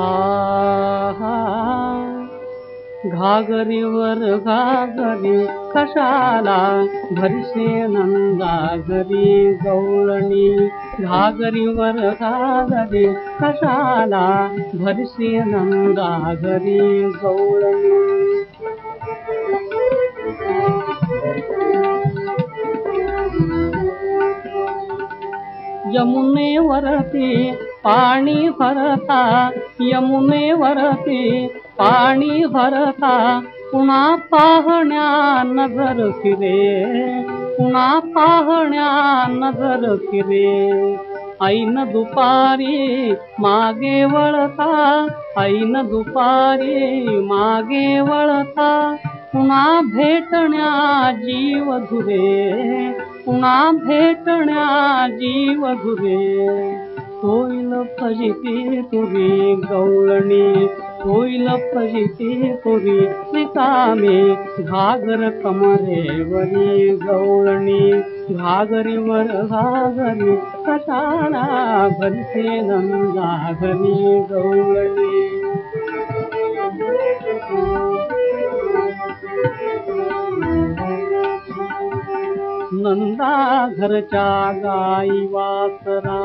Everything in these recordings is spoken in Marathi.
आहा. घागरीवर घागरी कशाला? भरसे नंदा घरी घागरीवर घागरी कशाला? भरसे नंदा घरी गवळणी. यमुनेवरती पाणी भरता यमुनेवरती पाणी भरता पुन्हा पाहण्या नजर फिरे पुन्हा पाहण्या नजर फिरे. ऐन दुपारी मागे वळता ऐन दुपारी मागे वळता पुन्हा भेटण्या जीव धुरे पुन्हा भेटण्या जीव धुरे. होईल फजिती तुरी गवळणी होईल फजिती तुरी रिकामी घागर कमरेवरी गवळणी घागरीवर घागरी कशाला भरते नंदा घरी गवळणी. नंदा घरच्या गाई वासरा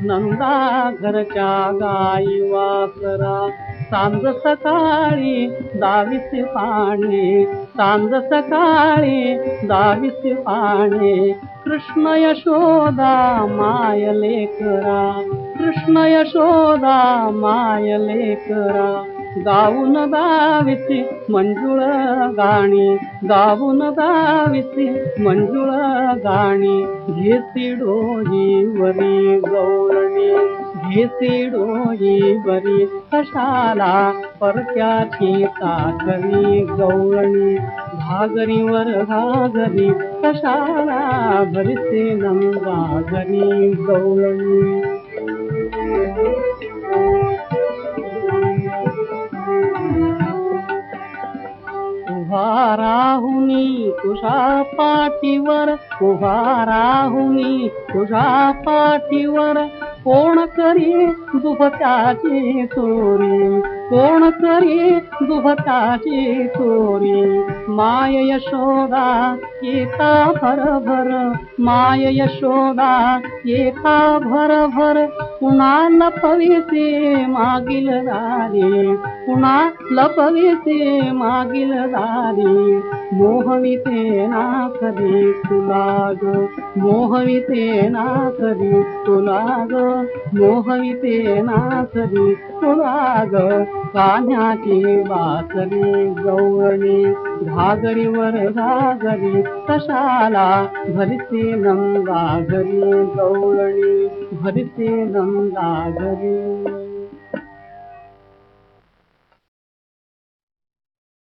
नंदा घरच्या गाई वासरा. सांज सकाळी दावीस पाणी सांज सकाळी दावीस पाणी कृष्ण यशोदा मायले करा कृष्ण यशोदा मायले करा गाऊन दाविसी मंजुळ गाणी गाऊन दाविसी मंजुळ गाणी. घेसी डोही वरी गौरणी घेसी डोही वरी कशाला परक्याची साखरी गौरणी. घागरीवर घागरी कशाला भरसे नम घागरी गौरणी. राहुनी तुझ्या पाठीवर उभा राहुनी तुझ्या पाठीवर कोण करी दुभताची चोरी. कोण करी दुभताची चोरी. माय यशोदा एका भर भर. माय यशोदा एका भर भर. पुन्हा लपविसे मागील दारी. पुन्हा लपविसे मागील दारी. मोहविते ना कधी तुला ग. मोहविते ना कधी तुला ग. मोहविते ना कधी तुला ग. कान्याची बासरी गौरणी घागरीवर घागरी कशाला? भरते नंदा घरी गौरणी भरते नंदा घरी